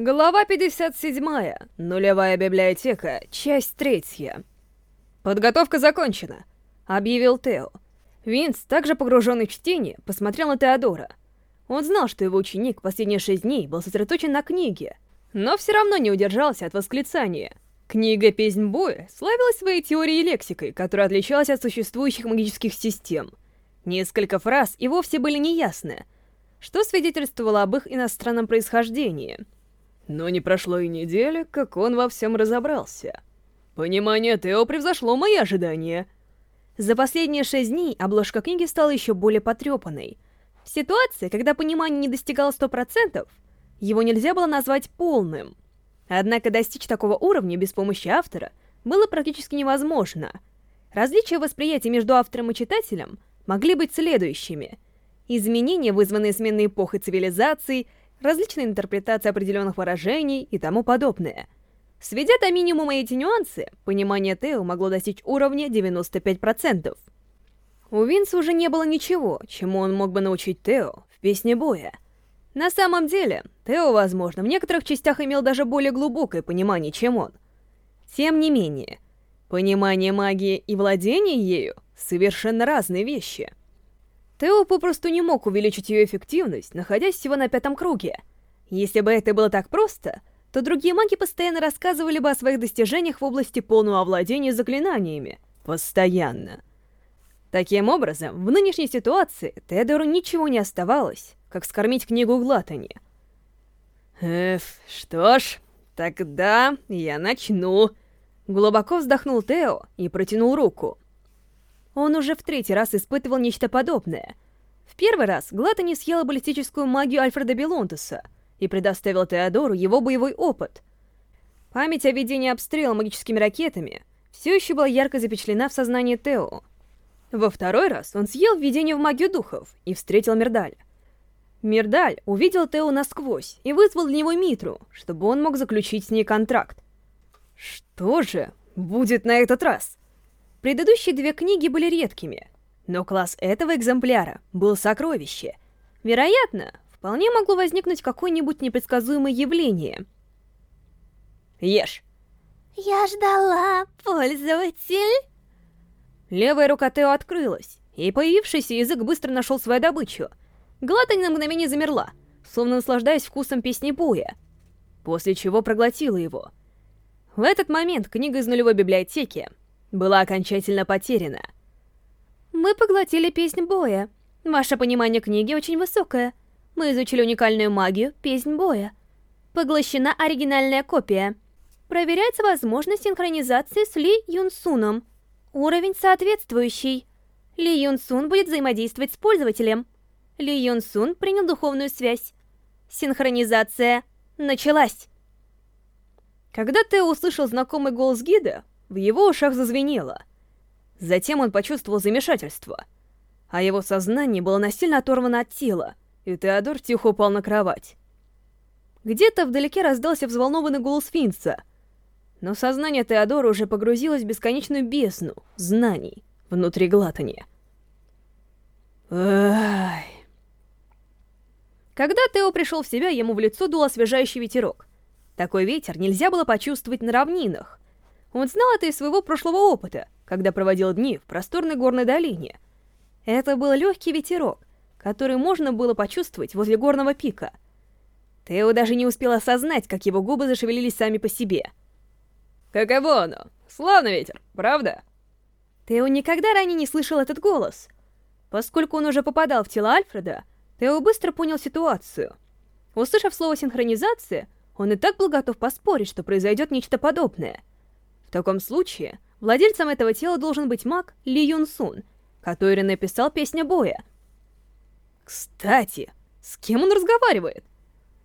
Глава 57. Нулевая библиотека. Часть третья. «Подготовка закончена», — объявил Тео. Винс, также погруженный в чтение, посмотрел на Теодора. Он знал, что его ученик последние шесть дней был сосредоточен на книге, но все равно не удержался от восклицания. Книга «Песнь боя» славилась своей теорией и лексикой, которая отличалась от существующих магических систем. Несколько фраз и вовсе были неясны, что свидетельствовало об их иностранном происхождении — но не прошло и недели, как он во всем разобрался. Понимание Тео превзошло мои ожидания. За последние шесть дней обложка книги стала еще более потрепанной. В ситуации, когда понимание не достигало сто процентов, его нельзя было назвать полным. Однако достичь такого уровня без помощи автора было практически невозможно. Различия восприятия между автором и читателем могли быть следующими. Изменения, вызванные сменой эпох цивилизаций, различные интерпретации определенных выражений и тому подобное. Сведя до минимума эти нюансы, понимание Тео могло достичь уровня 95%. У Винса уже не было ничего, чему он мог бы научить Тео в песне боя. На самом деле, Тео, возможно, в некоторых частях имел даже более глубокое понимание, чем он. Тем не менее, понимание магии и владение ею — совершенно разные вещи — Тео попросту не мог увеличить ее эффективность, находясь всего на пятом круге. Если бы это было так просто, то другие маги постоянно рассказывали бы о своих достижениях в области полного овладения заклинаниями. Постоянно. Таким образом, в нынешней ситуации Тедору ничего не оставалось, как скормить книгу Глатани. «Эф, что ж, тогда я начну». Глубоко вздохнул Тео и протянул руку. Он уже в третий раз испытывал нечто подобное. В первый раз Глата съела баллистическую магию Альфреда Белонтеса и предоставил Теодору его боевой опыт. Память о ведении обстрела магическими ракетами все еще была ярко запечатлена в сознании Тео. Во второй раз он съел введение в магию духов и встретил Мирдаль. Мирдаль увидел Тео насквозь и вызвал для него Митру, чтобы он мог заключить с ней контракт. Что же будет на этот раз? Предыдущие две книги были редкими, но класс этого экземпляра был сокровище. Вероятно, вполне могло возникнуть какое-нибудь непредсказуемое явление. Ешь. Я ждала, пользователь. Левая рука Тео открылась, и появившийся язык быстро нашел свою добычу. Глатань на мгновение замерла, словно наслаждаясь вкусом песни боя, после чего проглотила его. В этот момент книга из нулевой библиотеки была окончательно потеряна. Мы поглотили песнь боя. Ваше понимание книги очень высокое. Мы изучили уникальную магию «Песнь боя». Поглощена оригинальная копия. Проверяется возможность синхронизации с Ли Юнсуном. Уровень соответствующий. Ли Юнсун будет взаимодействовать с пользователем. Ли Юнсун принял духовную связь. Синхронизация началась. Когда Тео услышал знакомый голос гида, в его ушах зазвенело. Затем он почувствовал замешательство, а его сознание было насильно оторвано от тела, и Теодор тихо упал на кровать. Где-то вдалеке раздался взволнованный голос Финца, но сознание Теодора уже погрузилось в бесконечную бездну знаний внутри Глатани. Ай. Когда Тео пришел в себя, ему в лицо дул освежающий ветерок. Такой ветер нельзя было почувствовать на равнинах, он знал это из своего прошлого опыта, когда проводил дни в просторной горной долине. Это был легкий ветерок, который можно было почувствовать возле горного пика. Тео даже не успел осознать, как его губы зашевелились сами по себе. «Каково оно? Славный ветер, правда?» Тео никогда ранее не слышал этот голос. Поскольку он уже попадал в тело Альфреда, Тео быстро понял ситуацию. Услышав слово «синхронизация», он и так был готов поспорить, что произойдет нечто подобное — в таком случае, владельцем этого тела должен быть маг Ли Юн Сун, который написал песню боя. Кстати, с кем он разговаривает?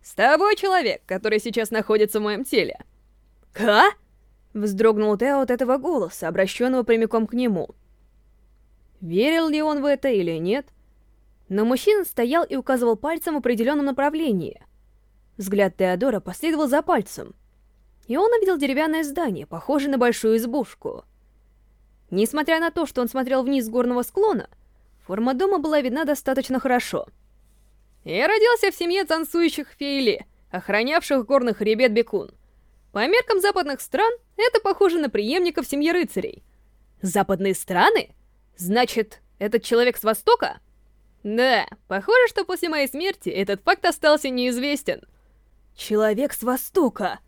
С тобой, человек, который сейчас находится в моем теле. Ка? Вздрогнул Тео от этого голоса, обращенного прямиком к нему. Верил ли он в это или нет? Но мужчина стоял и указывал пальцем в определенном направлении. Взгляд Теодора последовал за пальцем — и он увидел деревянное здание, похожее на большую избушку. Несмотря на то, что он смотрел вниз с горного склона, форма дома была видна достаточно хорошо. «Я родился в семье танцующих фейли. охранявших горных хребет Бекун. По меркам западных стран, это похоже на преемников семьи рыцарей. Западные страны? Значит, этот человек с Востока? Да, похоже, что после моей смерти этот факт остался неизвестен. Человек с Востока.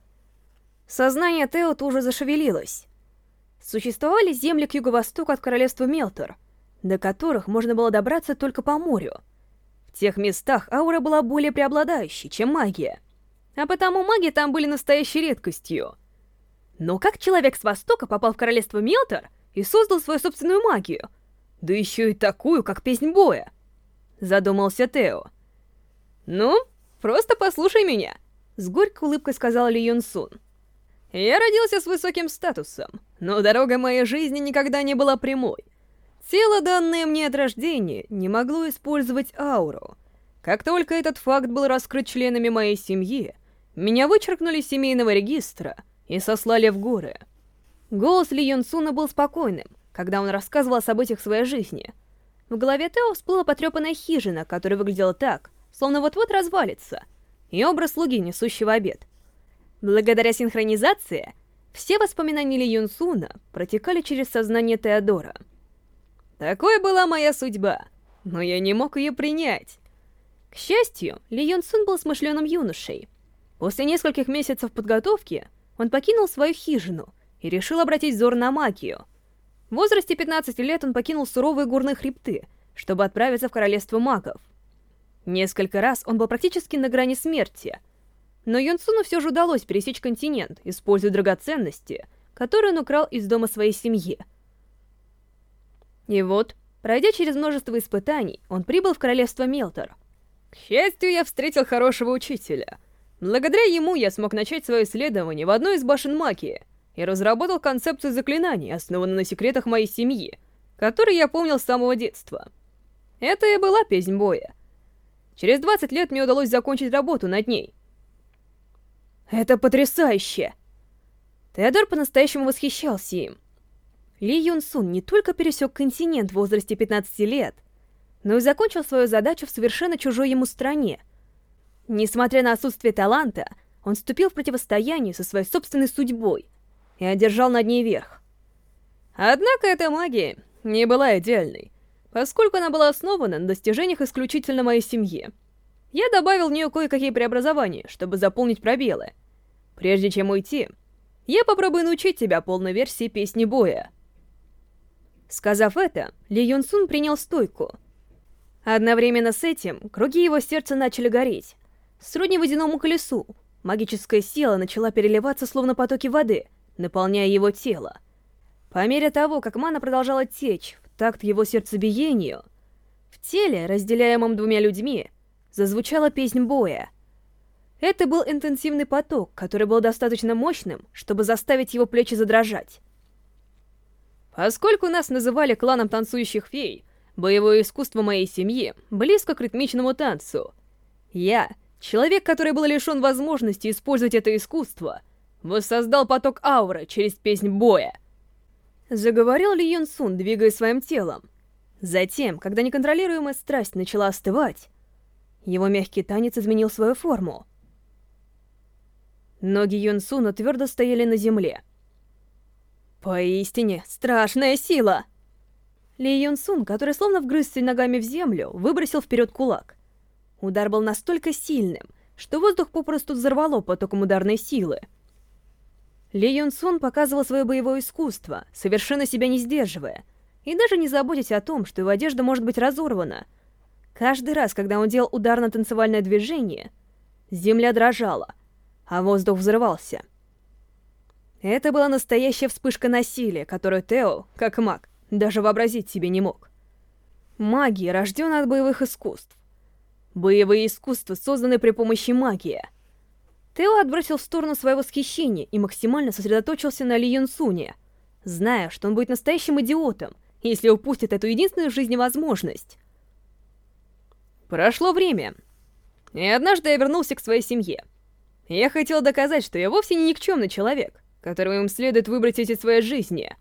Сознание Тео тоже зашевелилось. Существовали земли к юго-востоку от королевства Мелтор, до которых можно было добраться только по морю. В тех местах аура была более преобладающей, чем магия, а потому маги там были настоящей редкостью. Но как человек с востока попал в королевство Мелтор и создал свою собственную магию? Да еще и такую, как песнь боя. Задумался Тео. Ну, просто послушай меня, с горькой улыбкой сказал Ли Юн Сун. Я родился с высоким статусом, но дорога моей жизни никогда не была прямой. Тело, данное мне от рождения, не могло использовать ауру. Как только этот факт был раскрыт членами моей семьи, меня вычеркнули из семейного регистра и сослали в горы. Голос Ли Юн Суна был спокойным, когда он рассказывал о событиях своей жизни. В голове Тео всплыла потрепанная хижина, которая выглядела так, словно вот-вот развалится, и образ слуги, несущего обед. Благодаря синхронизации, все воспоминания Ли Юн Суна протекали через сознание Теодора. Такой была моя судьба, но я не мог ее принять. К счастью, Ли Юн Сун был смышленым юношей. После нескольких месяцев подготовки он покинул свою хижину и решил обратить взор на магию. В возрасте 15 лет он покинул суровые горные хребты, чтобы отправиться в королевство магов. Несколько раз он был практически на грани смерти — но Юнсуну все же удалось пересечь континент, используя драгоценности, которые он украл из дома своей семьи. И вот, пройдя через множество испытаний, он прибыл в королевство Мелтор. К счастью, я встретил хорошего учителя. Благодаря ему я смог начать свое исследование в одной из башен магии и разработал концепцию заклинаний, основанную на секретах моей семьи, которые я помнил с самого детства. Это и была песнь боя. Через 20 лет мне удалось закончить работу над ней — это потрясающе! Теодор по-настоящему восхищался им. Ли Юн Сун не только пересек континент в возрасте 15 лет, но и закончил свою задачу в совершенно чужой ему стране. Несмотря на отсутствие таланта, он вступил в противостояние со своей собственной судьбой и одержал над ней верх. Однако эта магия не была идеальной, поскольку она была основана на достижениях исключительно моей семьи. Я добавил в нее кое-какие преобразования, чтобы заполнить пробелы. Прежде чем уйти, я попробую научить тебя полной версии песни боя. Сказав это, Ли Юн Сун принял стойку. Одновременно с этим круги его сердца начали гореть. Сродни водяному колесу, магическая сила начала переливаться словно потоки воды, наполняя его тело. По мере того, как мана продолжала течь в такт его сердцебиению, в теле, разделяемом двумя людьми, зазвучала песнь боя. Это был интенсивный поток, который был достаточно мощным, чтобы заставить его плечи задрожать. Поскольку нас называли кланом танцующих фей, боевое искусство моей семьи близко к ритмичному танцу. Я, человек, который был лишен возможности использовать это искусство, воссоздал поток ауры через песнь боя. Заговорил Ли Юн Сун, двигая своим телом. Затем, когда неконтролируемая страсть начала остывать, его мягкий танец изменил свою форму. Ноги Юнсуна твердо стояли на земле. Поистине, страшная сила! Ли Юнсун, который словно вгрызся ногами в землю, выбросил вперед кулак. Удар был настолько сильным, что воздух попросту взорвало потоком ударной силы. Ли Юнсун показывал свое боевое искусство, совершенно себя не сдерживая, и даже не заботясь о том, что его одежда может быть разорвана — Каждый раз, когда он делал ударно-танцевальное движение, земля дрожала, а воздух взрывался. Это была настоящая вспышка насилия, которую Тео, как маг, даже вообразить себе не мог. Магия рождена от боевых искусств. Боевые искусства созданы при помощи магии. Тео отбросил в сторону свое восхищение и максимально сосредоточился на Ли Юн Суне, зная, что он будет настоящим идиотом, если упустит эту единственную в жизни возможность. Прошло время, и однажды я вернулся к своей семье. Я хотел доказать, что я вовсе не никчемный человек, которого им следует выбросить из своей жизни.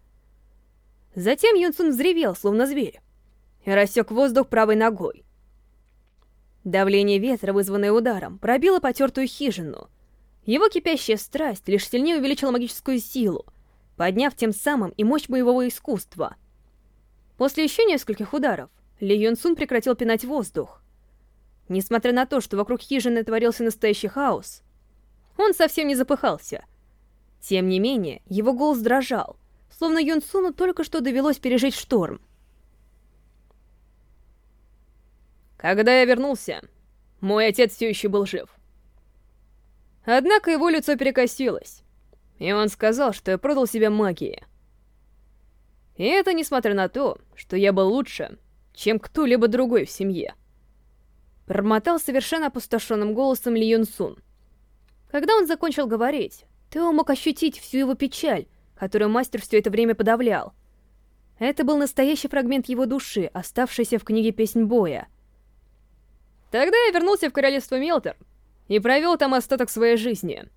Затем Юнсун взревел, словно зверь, и рассек воздух правой ногой. Давление ветра, вызванное ударом, пробило потертую хижину. Его кипящая страсть лишь сильнее увеличила магическую силу, подняв тем самым и мощь боевого искусства. После еще нескольких ударов Ли Юн Сун прекратил пинать воздух. Несмотря на то, что вокруг хижины творился настоящий хаос, он совсем не запыхался. Тем не менее, его голос дрожал, словно Юн Суну только что довелось пережить шторм. Когда я вернулся, мой отец все еще был жив. Однако его лицо перекосилось, и он сказал, что я продал себя магии. И это несмотря на то, что я был лучше, чем кто-либо другой в семье. Промотал совершенно опустошенным голосом Ли Юн Сун. Когда он закончил говорить, Тео мог ощутить всю его печаль, которую мастер все это время подавлял. Это был настоящий фрагмент его души, оставшийся в книге «Песнь боя». Тогда я вернулся в королевство Мелтер и провел там остаток своей жизни.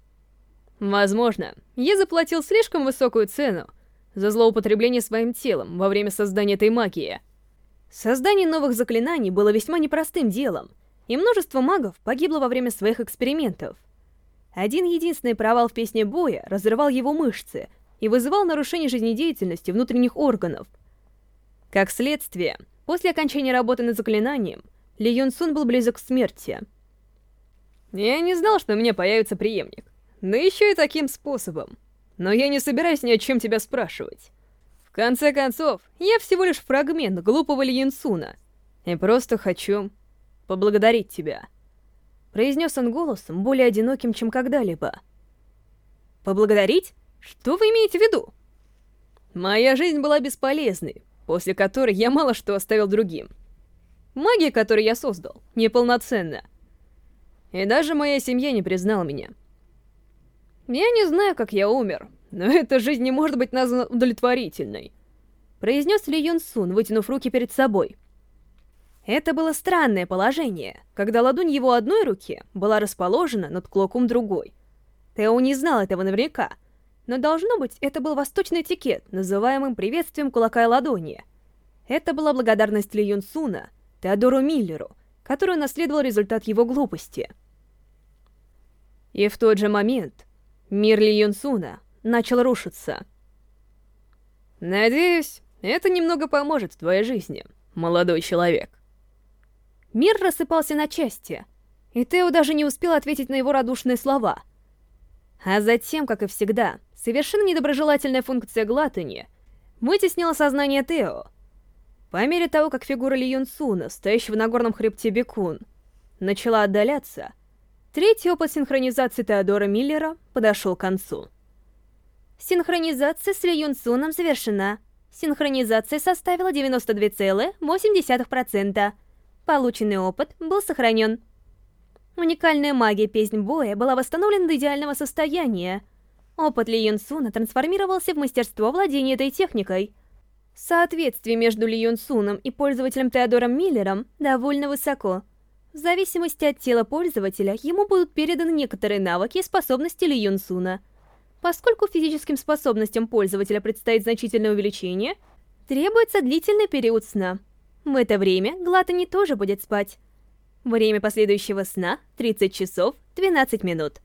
Возможно, я заплатил слишком высокую цену за злоупотребление своим телом во время создания этой магии. Создание новых заклинаний было весьма непростым делом, и множество магов погибло во время своих экспериментов. Один единственный провал в песне боя разрывал его мышцы и вызывал нарушение жизнедеятельности внутренних органов. Как следствие, после окончания работы над заклинанием, ли Юн Сун был близок к смерти. Я не знал, что у меня появится преемник. Но еще и таким способом. Но я не собираюсь ни о чем тебя спрашивать. В конце концов, я всего лишь фрагмент глупого Ли Юн Суна. И просто хочу поблагодарить тебя. Произнес он голосом, более одиноким, чем когда-либо. Поблагодарить? Что вы имеете в виду? Моя жизнь была бесполезной, после которой я мало что оставил другим. Магия, которую я создал, неполноценна. И даже моя семья не признала меня. Я не знаю, как я умер, но эта жизнь не может быть названа удовлетворительной. Произнес Ли Юн Сун, вытянув руки перед собой. Это было странное положение, когда ладонь его одной руки была расположена над клоком другой. Тео не знал этого наверняка, но должно быть, это был восточный этикет, называемым приветствием кулака и ладони. Это была благодарность Ли Юн Суна — Теодору Миллеру, который наследовал результат его глупости. И в тот же момент мир Ли Юнсуна начал рушиться. Надеюсь, это немного поможет в твоей жизни, молодой человек. Мир рассыпался на части, и Тео даже не успел ответить на его радушные слова. А затем, как и всегда, совершенно недоброжелательная функция глатани вытеснила сознание Тео, по мере того, как фигура Ли Юн Суна, стоящего на горном хребте Бекун, начала отдаляться, третий опыт синхронизации Теодора Миллера подошел к концу. Синхронизация с Ли Юн Суном завершена. Синхронизация составила 92,8%. Полученный опыт был сохранен. Уникальная магия Песнь Боя была восстановлена до идеального состояния. Опыт Ли Юн Суна трансформировался в мастерство владения этой техникой — Соответствие между Ли Юн Суном и пользователем Теодором Миллером довольно высоко. В зависимости от тела пользователя, ему будут переданы некоторые навыки и способности Ли Юн Суна. Поскольку физическим способностям пользователя предстоит значительное увеличение, требуется длительный период сна. В это время Глатани тоже будет спать. Время последующего сна — 30 часов 12 минут.